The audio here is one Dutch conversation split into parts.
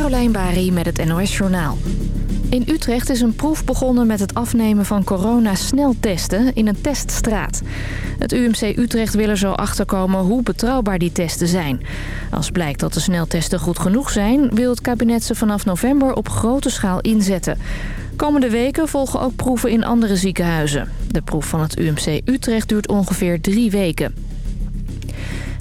Carolijn Bari met het NOS Journaal. In Utrecht is een proef begonnen met het afnemen van corona-sneltesten in een teststraat. Het UMC Utrecht wil er zo achterkomen hoe betrouwbaar die testen zijn. Als blijkt dat de sneltesten goed genoeg zijn... wil het kabinet ze vanaf november op grote schaal inzetten. Komende weken volgen ook proeven in andere ziekenhuizen. De proef van het UMC Utrecht duurt ongeveer drie weken.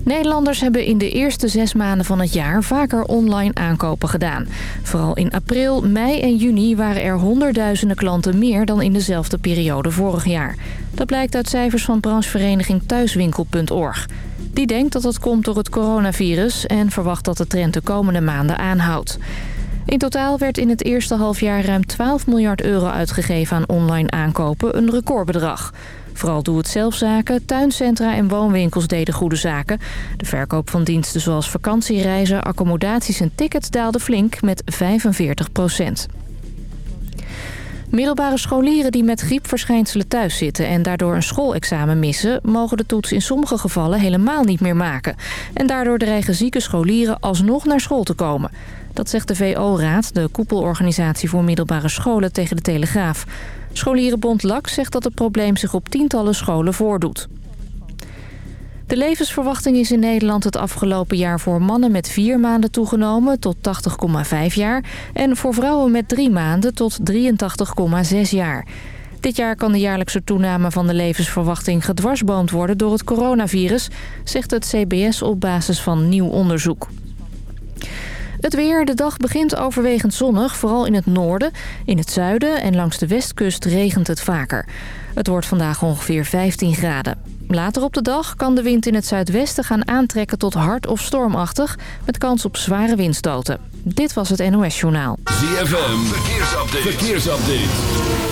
Nederlanders hebben in de eerste zes maanden van het jaar vaker online aankopen gedaan. Vooral in april, mei en juni waren er honderdduizenden klanten meer dan in dezelfde periode vorig jaar. Dat blijkt uit cijfers van branchevereniging Thuiswinkel.org. Die denkt dat dat komt door het coronavirus en verwacht dat de trend de komende maanden aanhoudt. In totaal werd in het eerste halfjaar ruim 12 miljard euro uitgegeven aan online aankopen, een recordbedrag. Vooral doe-het-zelfzaken, tuincentra en woonwinkels deden goede zaken. De verkoop van diensten zoals vakantiereizen, accommodaties en tickets daalde flink met 45 procent. Middelbare scholieren die met griepverschijnselen thuis zitten... en daardoor een schoolexamen missen... mogen de toets in sommige gevallen helemaal niet meer maken. En daardoor dreigen zieke scholieren alsnog naar school te komen. Dat zegt de VO-raad, de koepelorganisatie voor middelbare scholen, tegen de Telegraaf. Scholierenbond LAK zegt dat het probleem zich op tientallen scholen voordoet. De levensverwachting is in Nederland het afgelopen jaar voor mannen met vier maanden toegenomen tot 80,5 jaar... en voor vrouwen met drie maanden tot 83,6 jaar. Dit jaar kan de jaarlijkse toename van de levensverwachting gedwarsboomd worden door het coronavirus... zegt het CBS op basis van nieuw onderzoek. Het weer, de dag begint overwegend zonnig, vooral in het noorden. In het zuiden en langs de westkust regent het vaker. Het wordt vandaag ongeveer 15 graden. Later op de dag kan de wind in het zuidwesten gaan aantrekken tot hard of stormachtig... met kans op zware windstoten. Dit was het NOS Journaal. ZFM, verkeersupdate. verkeersupdate.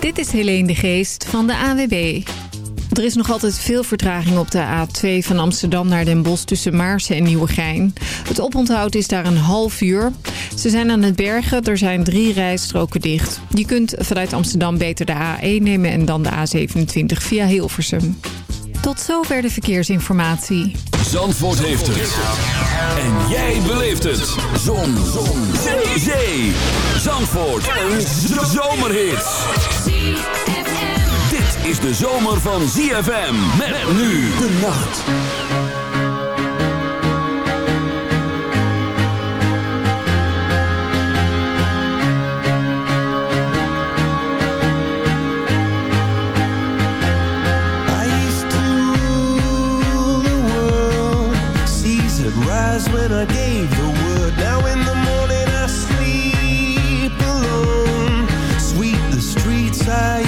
Dit is Helene de Geest van de AWB. Er is nog altijd veel vertraging op de A2 van Amsterdam naar Den Bosch tussen Maarsen en Nieuwegein. Het oponthoud is daar een half uur. Ze zijn aan het bergen, er zijn drie rijstroken dicht. Je kunt vanuit Amsterdam beter de A1 nemen en dan de A27 via Hilversum. Tot zover de verkeersinformatie. Zandvoort heeft het. En jij beleeft het. Zon. Zon. Zee. Zandvoort. Een zomerhit is de zomer van ZFM. Met, nu de nacht. when I gave the word. Now in the morning I sleep alone. Sweep the streets I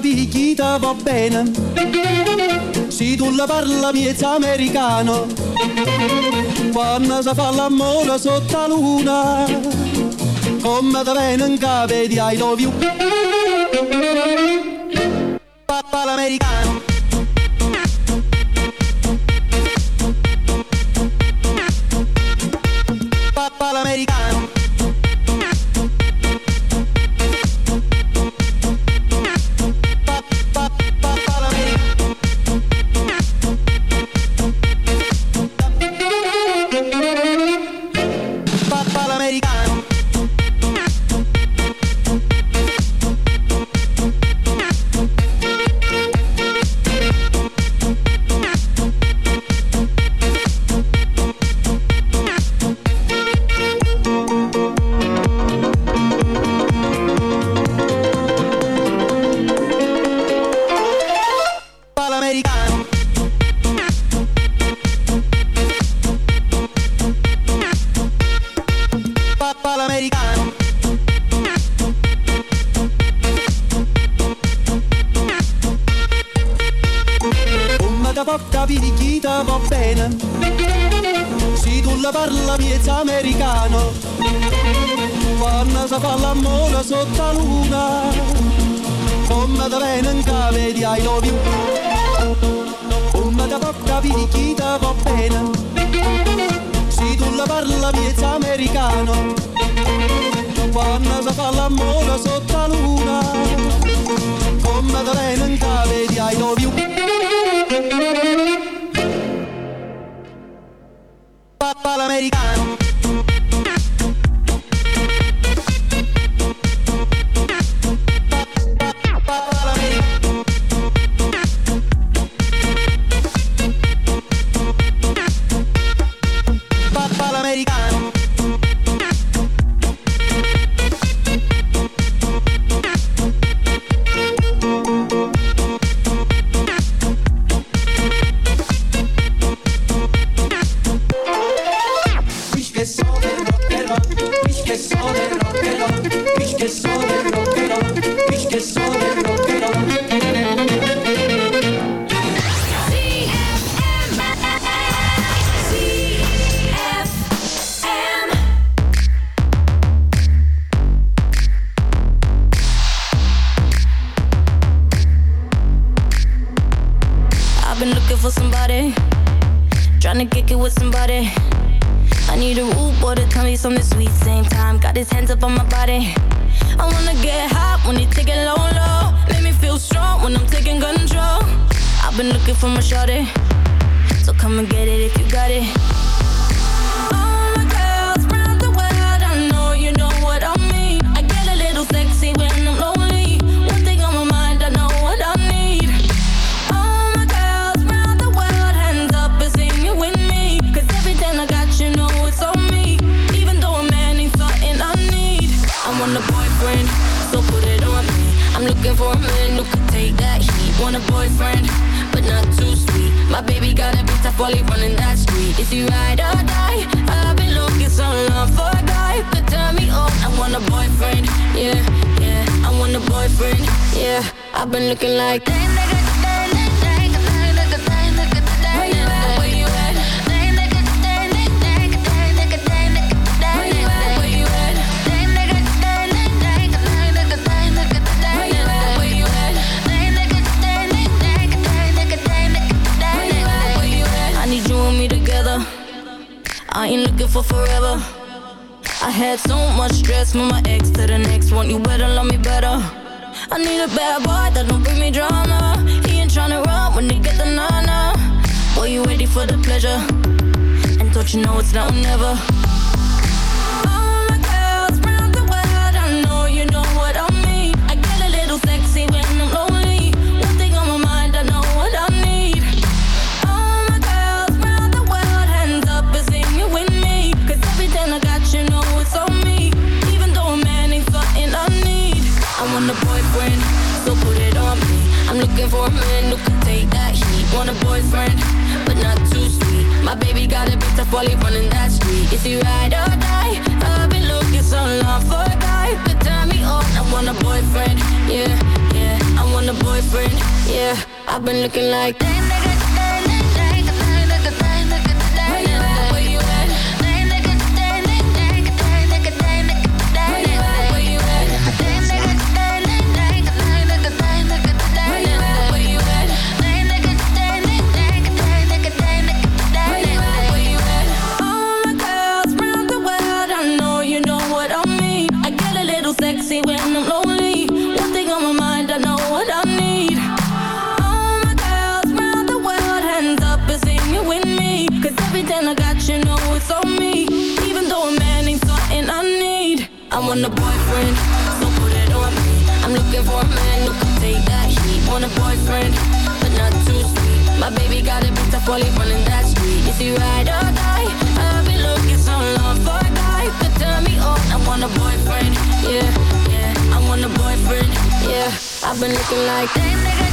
Picchita va bene. Se tu la parla miezza americano Quando si fa l'amore sotto la luna Come da bene in capo di I love you Papà l'americano da porta pirichita va bene. Si tu la parla piezza americano, quando si fa mola sotto la luna, come da venga di ai lovi. Come da porta pirichita va bene. Se tu la parla piezza americano, quando si fa mola sotto la luna, come da venga di ai lovi. americana. like. I ain't looking for forever. I had so much stress from my ex to the next one. You better love me better. I need a bad boy know it's now or never. All my girls round the world, I know you know what I. I get a little sexy when I'm lonely. One thing on my mind, I know what I need. All my girls round the world, hands up and with me. Cause everything I got, you know it's on me. Even though a man ain't I need. I want a boyfriend, so put it on me. I'm looking for a man who can take that heat Zon, not too sweet. My baby got a bit of folly running that street. If you ride or die, I've been looking so long for a guy. But turn me on, I want a boyfriend, yeah, yeah. I want a boyfriend, yeah. I've been looking like nigga. My baby got it booked up while he running that street. If you ride or die, I'll be looking so long for a guy to turn me on. I want a boyfriend, yeah, yeah. I want a boyfriend, yeah. I've been looking like damn nigga.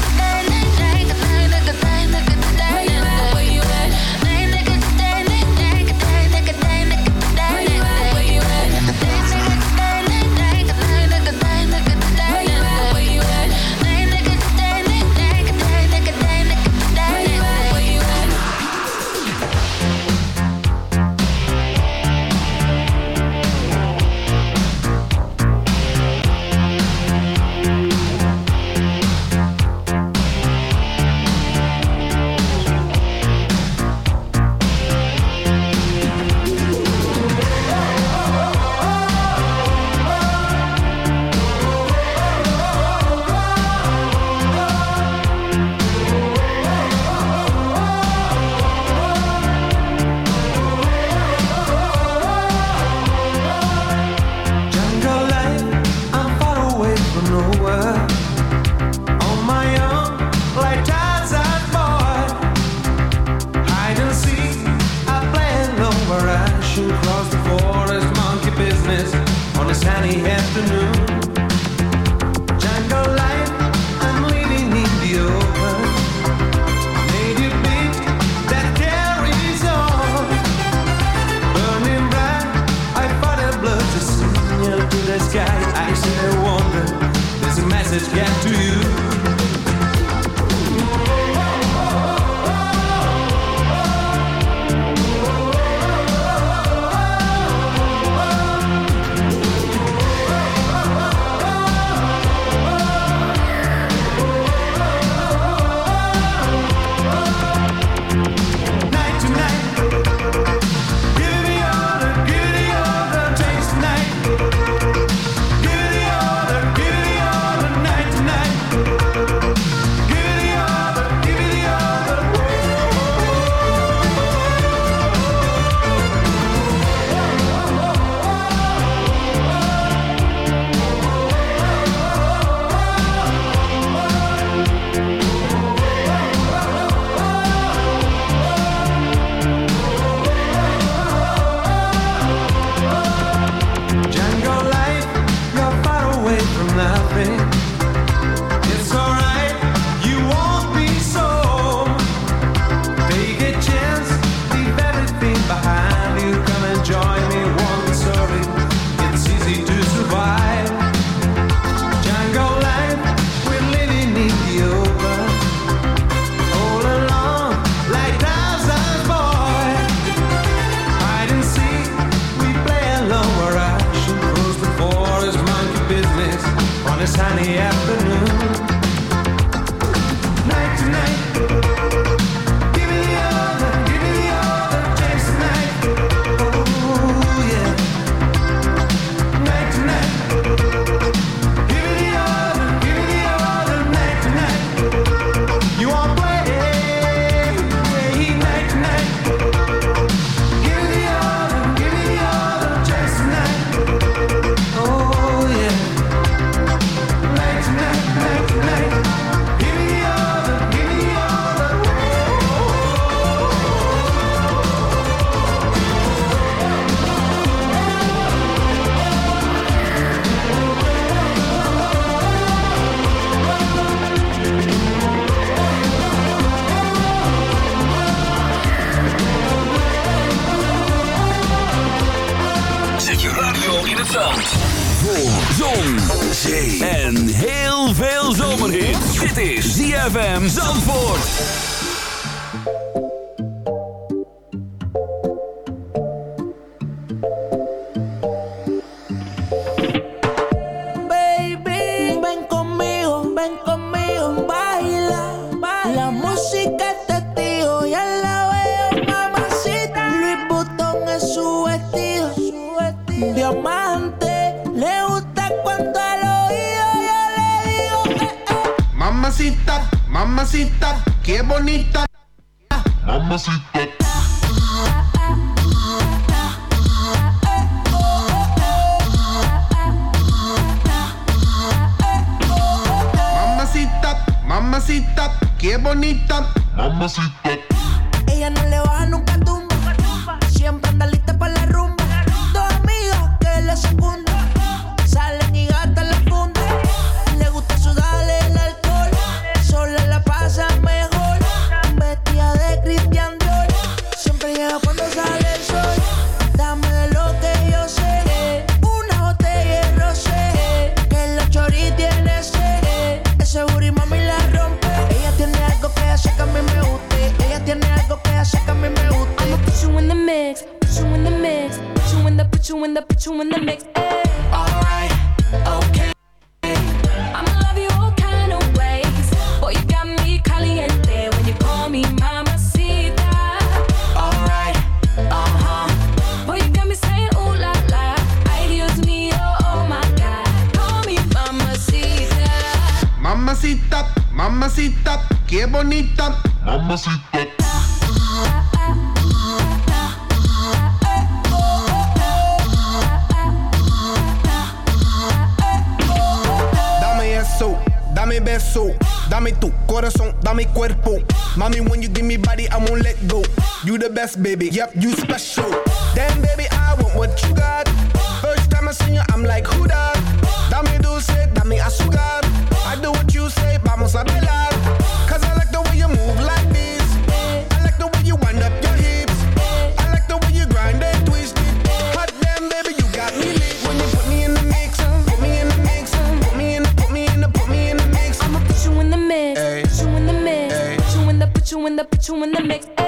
que é bonita. Mamacita. Yep, you special. Damn, baby, I want what you got. First time I see you, I'm like, who that? Dame dulce, dame azúcar. I do what you say, vamos a bailar. Cause I like the way you move like this. I like the way you wind up your hips. I like the way you grind and twist it. Hot damn, baby, you got me lit. When you put me in the mix, put me in the mix, put me in the, put me in the, put me in the mix. I'ma put you in the mix, put you in the mix, put you in the, put you in the, put you in the mix.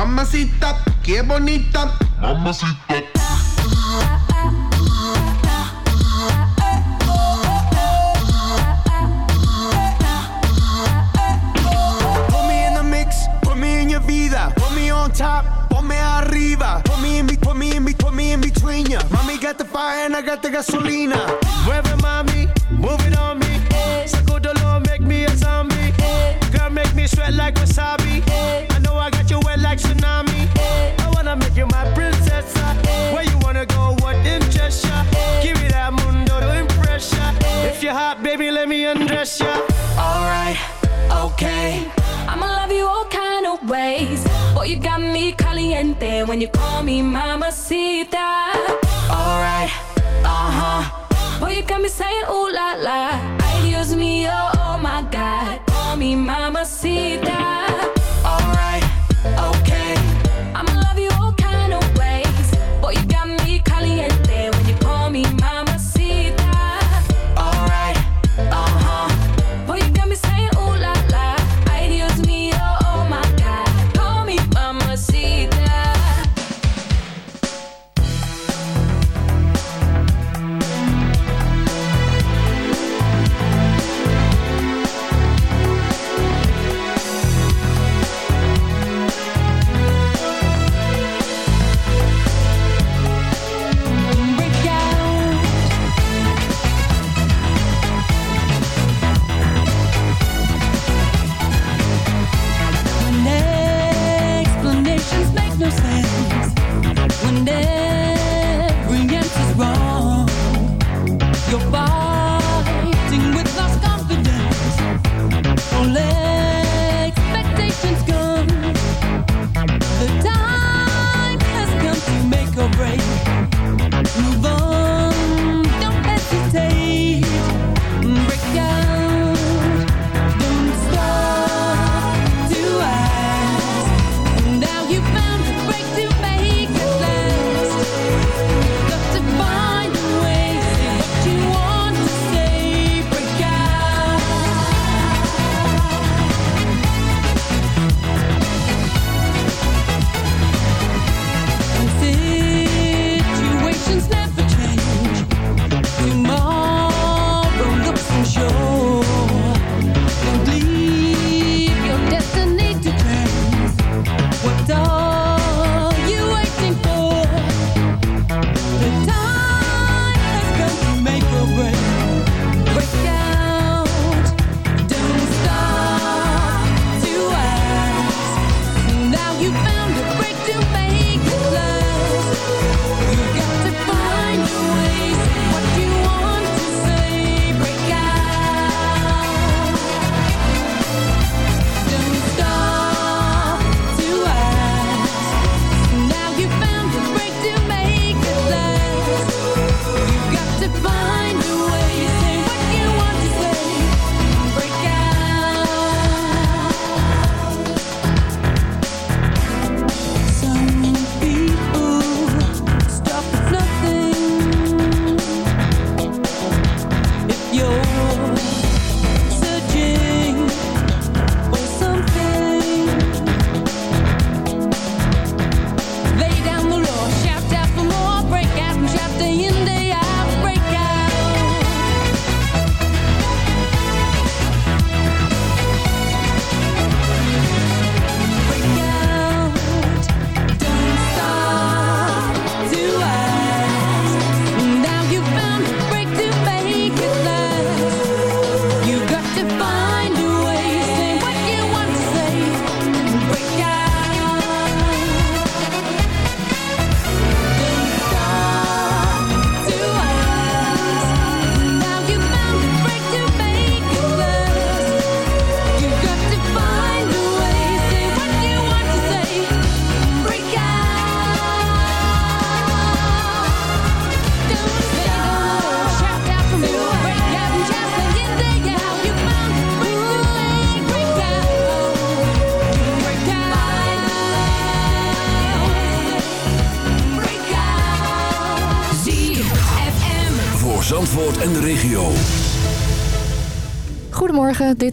Mamacita, mamacita, qué bonita. Put me in the mix, put me in your vida. Put me on top, ponme arriba. Put me in, be- put me in, be- put me in between ya. Mommy got the fire and I got the gasolina. Mueve mami, move it on me. Sacudolo, make me a zombie. Girl, make me sweat like wasabi. Okay. I'ma love you all kind of ways. Boy, you got me caliente when you call me Mama mamacita. Alright, uh huh. Boy, you got me saying ooh la la. Ay, Dios mío, oh my God. Call me mamacita. Alright, okay.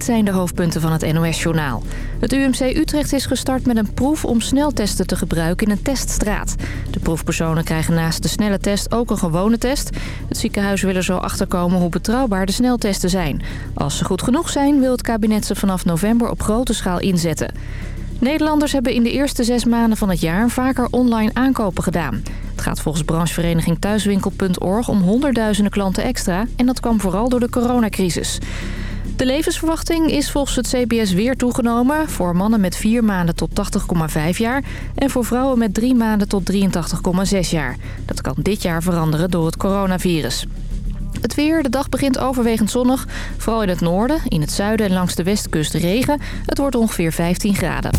Zijn de hoofdpunten van het NOS-journaal. Het UMC Utrecht is gestart met een proef om sneltesten te gebruiken in een teststraat. De proefpersonen krijgen naast de snelle test ook een gewone test. Het ziekenhuis wil er zo achterkomen hoe betrouwbaar de sneltesten zijn. Als ze goed genoeg zijn, wil het kabinet ze vanaf november op grote schaal inzetten. Nederlanders hebben in de eerste zes maanden van het jaar vaker online aankopen gedaan. Het gaat volgens branchevereniging Thuiswinkel.org om honderdduizenden klanten extra... en dat kwam vooral door de coronacrisis. De levensverwachting is volgens het CBS weer toegenomen... voor mannen met 4 maanden tot 80,5 jaar... en voor vrouwen met 3 maanden tot 83,6 jaar. Dat kan dit jaar veranderen door het coronavirus. Het weer, de dag begint overwegend zonnig. Vooral in het noorden, in het zuiden en langs de westkust regen. Het wordt ongeveer 15 graden.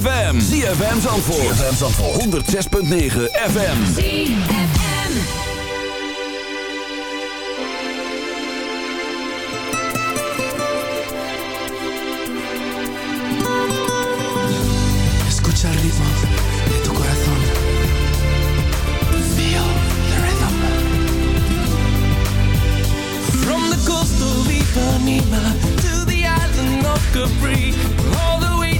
ZFM. ZFM Zandvoort. ZFM Zandvoort. 106.9 FM. Escucha el ritmo de tu corazón. Feel the rhythm. From the coast of Ipanema to the island of Capri, all the way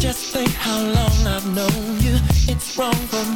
Just think how long I've known you. It's wrong for me.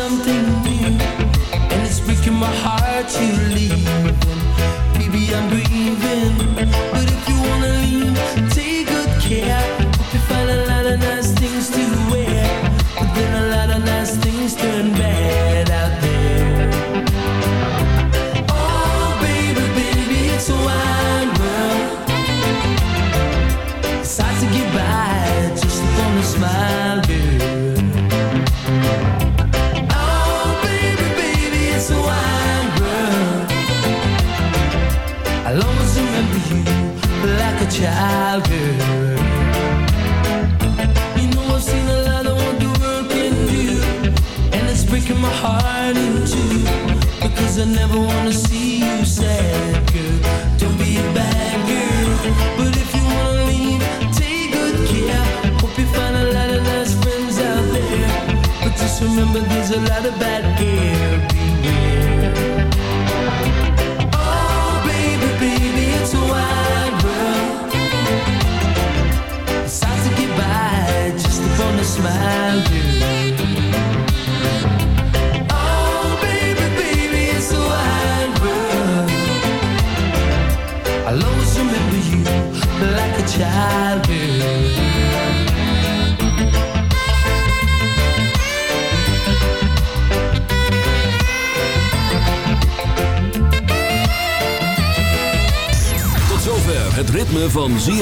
something